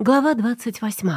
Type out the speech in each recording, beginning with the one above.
Глава 28.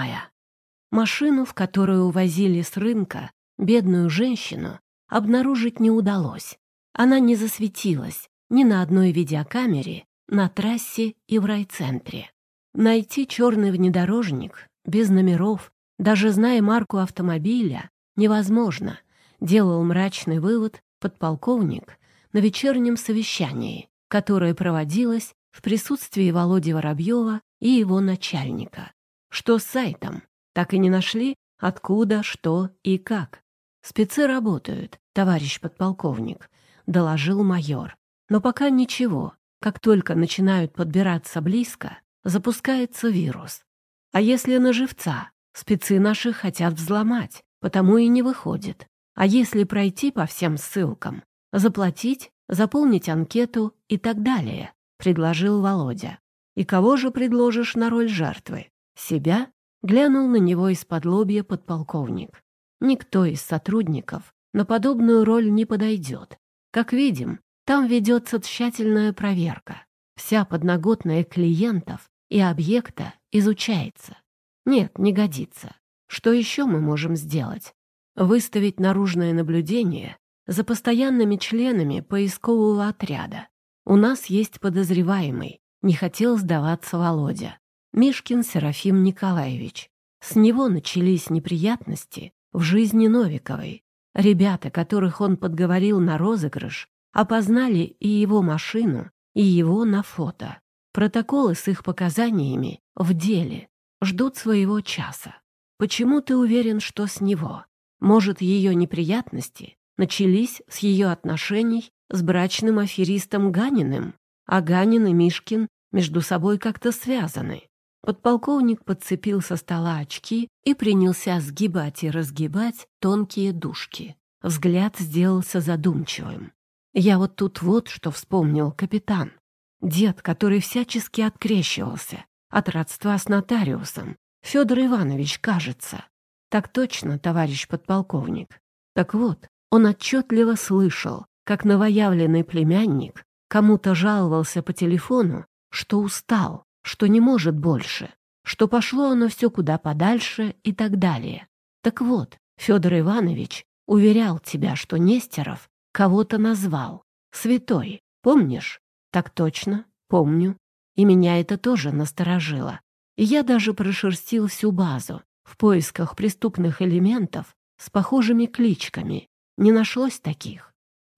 Машину, в которую увозили с рынка бедную женщину, обнаружить не удалось. Она не засветилась ни на одной видеокамере, на трассе и в райцентре. Найти черный внедорожник без номеров, даже зная марку автомобиля, невозможно, делал мрачный вывод подполковник на вечернем совещании, которое проводилось в присутствии Володи Воробьева и его начальника. Что с сайтом? Так и не нашли, откуда, что и как. Спецы работают, товарищ подполковник, доложил майор. Но пока ничего. Как только начинают подбираться близко, запускается вирус. А если на живца? Спецы наши хотят взломать, потому и не выходит. А если пройти по всем ссылкам, заплатить, заполнить анкету и так далее, предложил Володя. «И кого же предложишь на роль жертвы? Себя?» — глянул на него из-под лобья подполковник. «Никто из сотрудников на подобную роль не подойдет. Как видим, там ведется тщательная проверка. Вся подноготная клиентов и объекта изучается. Нет, не годится. Что еще мы можем сделать? Выставить наружное наблюдение за постоянными членами поискового отряда. У нас есть подозреваемый, не хотел сдаваться Володя. Мишкин Серафим Николаевич. С него начались неприятности в жизни Новиковой. Ребята, которых он подговорил на розыгрыш, опознали и его машину, и его на фото. Протоколы с их показаниями в деле ждут своего часа. Почему ты уверен, что с него? Может, ее неприятности начались с ее отношений с брачным аферистом Ганиным? А Ганин и Мишкин между собой как-то связаны. Подполковник подцепил со стола очки и принялся сгибать и разгибать тонкие дужки. Взгляд сделался задумчивым. Я вот тут вот что вспомнил капитан. Дед, который всячески открещивался от родства с нотариусом. Федор Иванович, кажется. Так точно, товарищ подполковник. Так вот, он отчетливо слышал, как новоявленный племянник Кому-то жаловался по телефону, что устал, что не может больше, что пошло оно все куда подальше и так далее. Так вот, Федор Иванович уверял тебя, что Нестеров кого-то назвал. Святой, помнишь? Так точно, помню. И меня это тоже насторожило. И я даже прошерстил всю базу в поисках преступных элементов с похожими кличками. Не нашлось таких.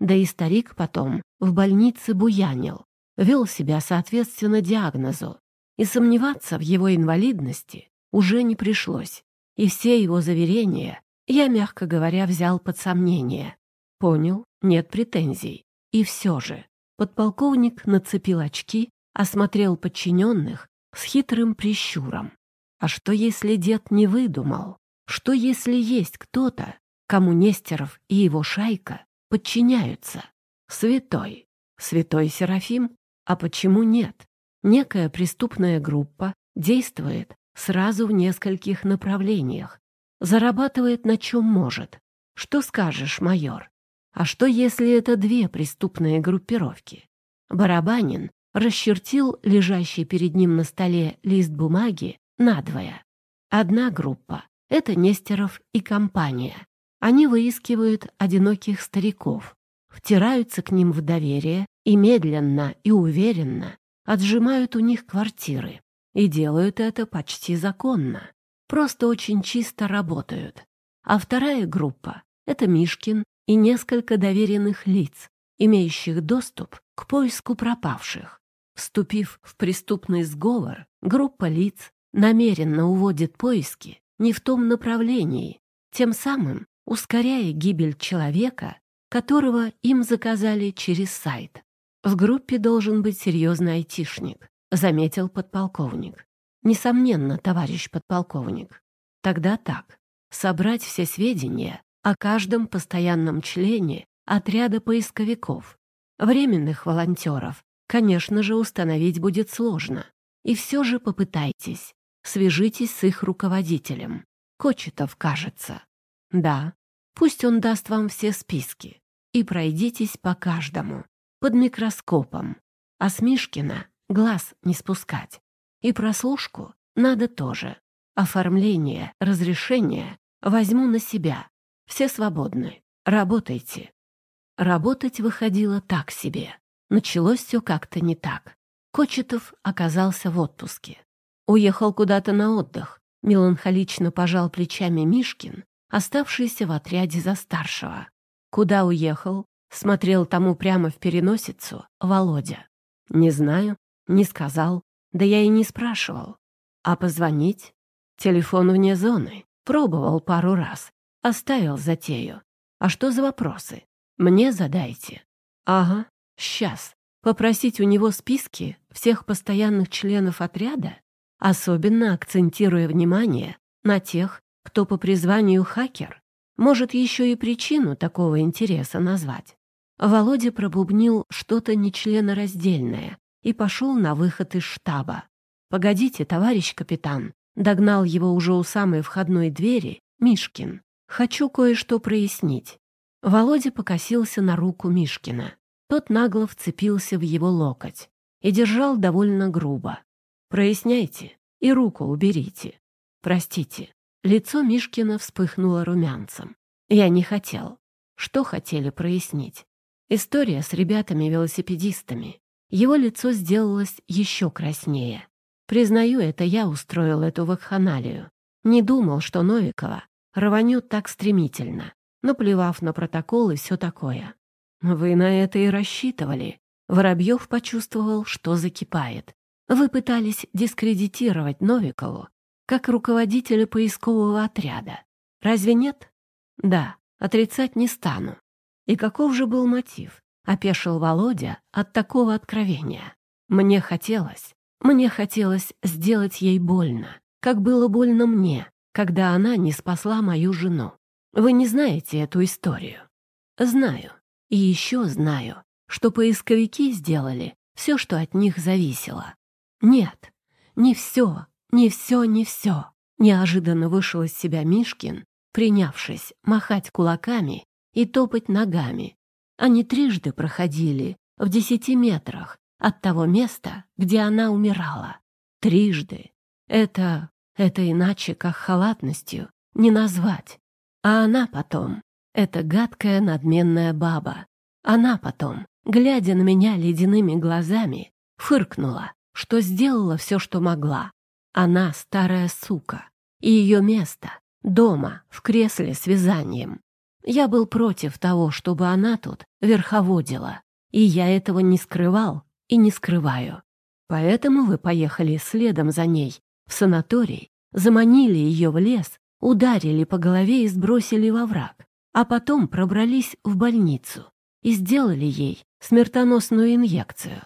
Да и старик потом в больнице буянил, вел себя соответственно диагнозу, и сомневаться в его инвалидности уже не пришлось. И все его заверения я, мягко говоря, взял под сомнение. Понял, нет претензий. И все же подполковник нацепил очки, осмотрел подчиненных с хитрым прищуром. А что, если дед не выдумал? Что, если есть кто-то, кому Нестеров и его шайка подчиняются. Святой. Святой Серафим? А почему нет? Некая преступная группа действует сразу в нескольких направлениях, зарабатывает на чем может. Что скажешь, майор? А что, если это две преступные группировки? Барабанин расчертил лежащий перед ним на столе лист бумаги надвое. Одна группа — это Нестеров и компания. Они выискивают одиноких стариков, втираются к ним в доверие и медленно и уверенно отжимают у них квартиры. И делают это почти законно. Просто очень чисто работают. А вторая группа — это Мишкин и несколько доверенных лиц, имеющих доступ к поиску пропавших. Вступив в преступный сговор, группа лиц намеренно уводит поиски не в том направлении, тем самым ускоряя гибель человека, которого им заказали через сайт. В группе должен быть серьезный айтишник, заметил подполковник. Несомненно, товарищ подполковник. Тогда так. Собрать все сведения о каждом постоянном члене отряда поисковиков. Временных волонтеров, конечно же, установить будет сложно. И все же попытайтесь. Свяжитесь с их руководителем. Кочетов, кажется. Да, пусть он даст вам все списки. И пройдитесь по каждому, под микроскопом. А с Мишкина глаз не спускать. И прослушку Надо тоже. Оформление, разрешение возьму на себя. Все свободны. Работайте. Работать выходило так себе. Началось все как-то не так. Кочетов оказался в отпуске. Уехал куда-то на отдых. Меланхолично пожал плечами Мишкин, оставшийся в отряде за старшего. Куда уехал? Смотрел тому прямо в переносицу Володя. Не знаю, не сказал, да я и не спрашивал. А позвонить? Телефон вне зоны. Пробовал пару раз. Оставил затею. А что за вопросы? Мне задайте. Ага, сейчас. Попросить у него списки всех постоянных членов отряда, особенно акцентируя внимание на тех, кто по призванию хакер, может еще и причину такого интереса назвать. Володя пробубнил что-то нечленораздельное и пошел на выход из штаба. «Погодите, товарищ капитан», — догнал его уже у самой входной двери Мишкин. «Хочу кое-что прояснить». Володя покосился на руку Мишкина. Тот нагло вцепился в его локоть и держал довольно грубо. «Проясняйте и руку уберите. Простите». Лицо Мишкина вспыхнуло румянцем. «Я не хотел. Что хотели прояснить?» История с ребятами-велосипедистами. Его лицо сделалось еще краснее. Признаю, это я устроил эту вакханалию. Не думал, что Новикова рванет так стремительно, наплевав на протокол и все такое. Вы на это и рассчитывали. Воробьев почувствовал, что закипает. Вы пытались дискредитировать Новикову как руководителя поискового отряда. Разве нет? Да, отрицать не стану. И каков же был мотив? Опешил Володя от такого откровения. Мне хотелось, мне хотелось сделать ей больно, как было больно мне, когда она не спасла мою жену. Вы не знаете эту историю? Знаю. И еще знаю, что поисковики сделали все, что от них зависело. Нет, не все, не все, не все. Неожиданно вышел из себя Мишкин, принявшись махать кулаками и топать ногами. Они трижды проходили в десяти метрах от того места, где она умирала. Трижды. Это... это иначе, как халатностью, не назвать. А она потом, эта гадкая надменная баба, она потом, глядя на меня ледяными глазами, фыркнула, что сделала все, что могла. Она старая сука, и ее место дома, в кресле с вязанием. Я был против того, чтобы она тут верховодила, и я этого не скрывал и не скрываю. Поэтому вы поехали следом за ней в санаторий, заманили ее в лес, ударили по голове и сбросили во враг, а потом пробрались в больницу и сделали ей смертоносную инъекцию.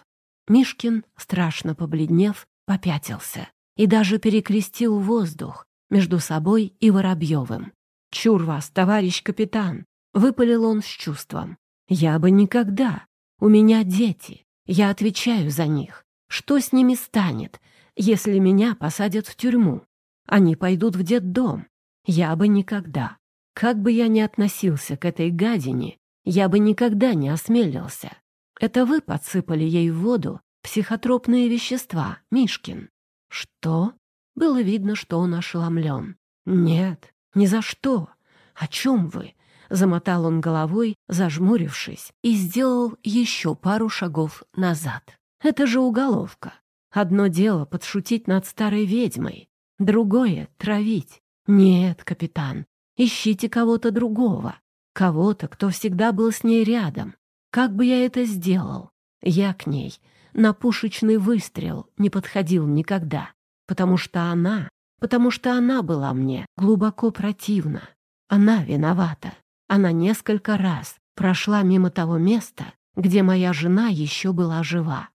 Мишкин, страшно побледнев, попятился и даже перекрестил воздух между собой и Воробьевым. «Чур вас, товарищ капитан!» — выпалил он с чувством. «Я бы никогда! У меня дети, я отвечаю за них. Что с ними станет, если меня посадят в тюрьму? Они пойдут в детдом. Я бы никогда. Как бы я ни относился к этой гадине, я бы никогда не осмелился. Это вы подсыпали ей в воду психотропные вещества, Мишкин. Что? Было видно, что он ошеломлен. Нет, ни за что. О чем вы? Замотал он головой, зажмурившись, и сделал еще пару шагов назад. Это же уголовка. Одно дело подшутить над старой ведьмой, другое — травить. Нет, капитан, ищите кого-то другого. Кого-то, кто всегда был с ней рядом. Как бы я это сделал? Я к ней на пушечный выстрел не подходил никогда, потому что она, потому что она была мне глубоко противна. Она виновата. Она несколько раз прошла мимо того места, где моя жена еще была жива.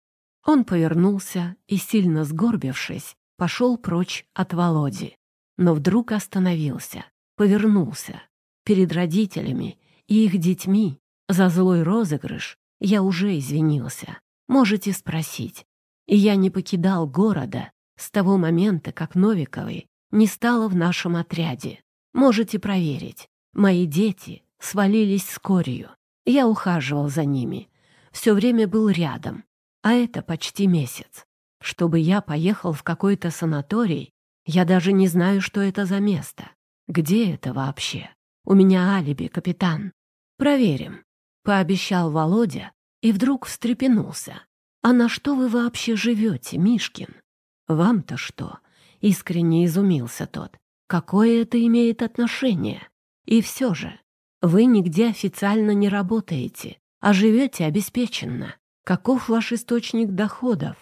Он повернулся и, сильно сгорбившись, пошел прочь от Володи. Но вдруг остановился, повернулся. Перед родителями и их детьми за злой розыгрыш я уже извинился. Можете спросить. И я не покидал города с того момента, как Новиковой не стало в нашем отряде. Можете проверить. Мои дети свалились с корью. Я ухаживал за ними. Все время был рядом. А это почти месяц. Чтобы я поехал в какой-то санаторий, Я даже не знаю, что это за место. Где это вообще? У меня алиби, капитан. Проверим. Пообещал Володя и вдруг встрепенулся. А на что вы вообще живете, Мишкин? Вам-то что? Искренне изумился тот. Какое это имеет отношение? И все же, вы нигде официально не работаете, а живете обеспеченно. Каков ваш источник доходов?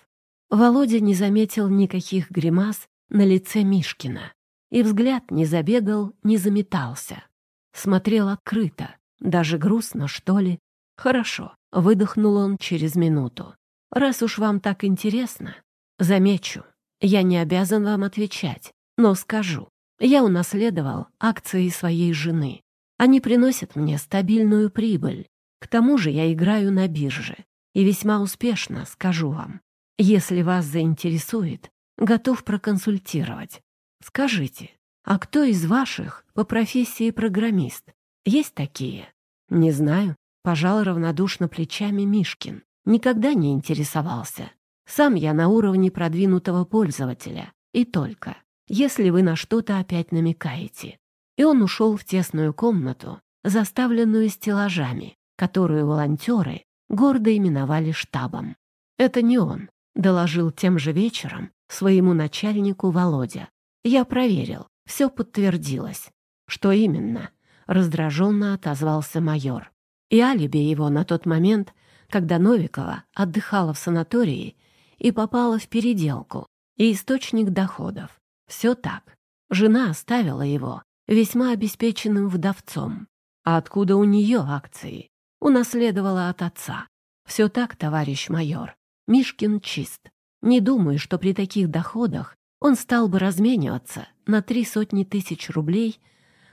Володя не заметил никаких гримас на лице Мишкина, и взгляд не забегал, не заметался. Смотрел открыто, даже грустно, что ли. Хорошо, выдохнул он через минуту. Раз уж вам так интересно, замечу, я не обязан вам отвечать, но скажу. Я унаследовал акции своей жены. Они приносят мне стабильную прибыль. К тому же я играю на бирже. И весьма успешно, скажу вам. Если вас заинтересует, готов проконсультировать. Скажите, а кто из ваших по профессии программист? Есть такие? Не знаю. Пожал равнодушно плечами Мишкин. Никогда не интересовался. Сам я на уровне продвинутого пользователя. И только. Если вы на что-то опять намекаете. И он ушел в тесную комнату, заставленную стеллажами, которую волонтеры гордо именовали штабом. Это не он, доложил тем же вечером своему начальнику Володя. Я проверил, все подтвердилось. Что именно? Раздраженно отозвался майор. И алиби его на тот момент, когда Новикова отдыхала в санатории и попала в переделку, и источник доходов. Все так. Жена оставила его весьма обеспеченным вдовцом. А откуда у нее акции? Унаследовала от отца. Все так, товарищ майор. Мишкин чист. Не думаю, что при таких доходах он стал бы размениваться на три сотни тысяч рублей,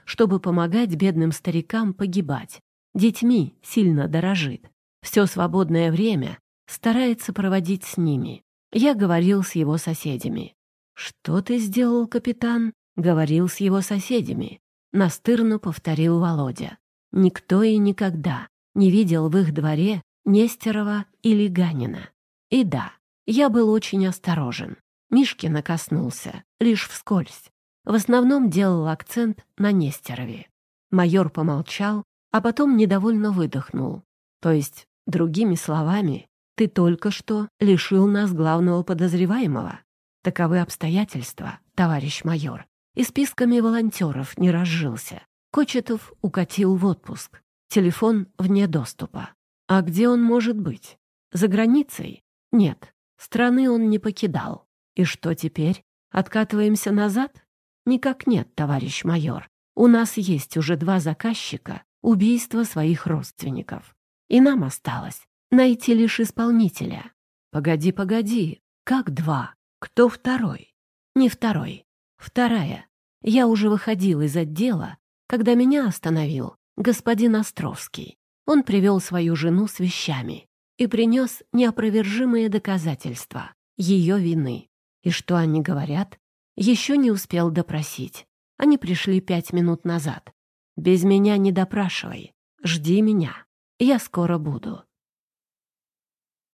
чтобы помогать бедным старикам погибать. Детьми сильно дорожит. Все свободное время старается проводить с ними. Я говорил с его соседями. «Что ты сделал, капитан?» Говорил с его соседями. Настырно повторил Володя. Никто и никогда не видел в их дворе Нестерова или Ганина. И да, я был очень осторожен. Мишкина коснулся, лишь вскользь. В основном делал акцент на Нестерове. Майор помолчал, а потом недовольно выдохнул. То есть, другими словами, ты только что лишил нас главного подозреваемого. Таковы обстоятельства, товарищ майор. И списками волонтеров не разжился. Кочетов укатил в отпуск. Телефон вне доступа. А где он может быть? За границей? Нет, страны он не покидал. И что теперь? Откатываемся назад? Никак нет, товарищ майор. У нас есть уже два заказчика убийства своих родственников. И нам осталось найти лишь исполнителя. Погоди, погоди, как два? Кто второй? Не второй. Вторая. Я уже выходил из отдела, когда меня остановил господин Островский. Он привел свою жену с вещами и принес неопровержимые доказательства ее вины. И что они говорят? Еще не успел допросить. Они пришли пять минут назад. Без меня не допрашивай. Жди меня. Я скоро буду.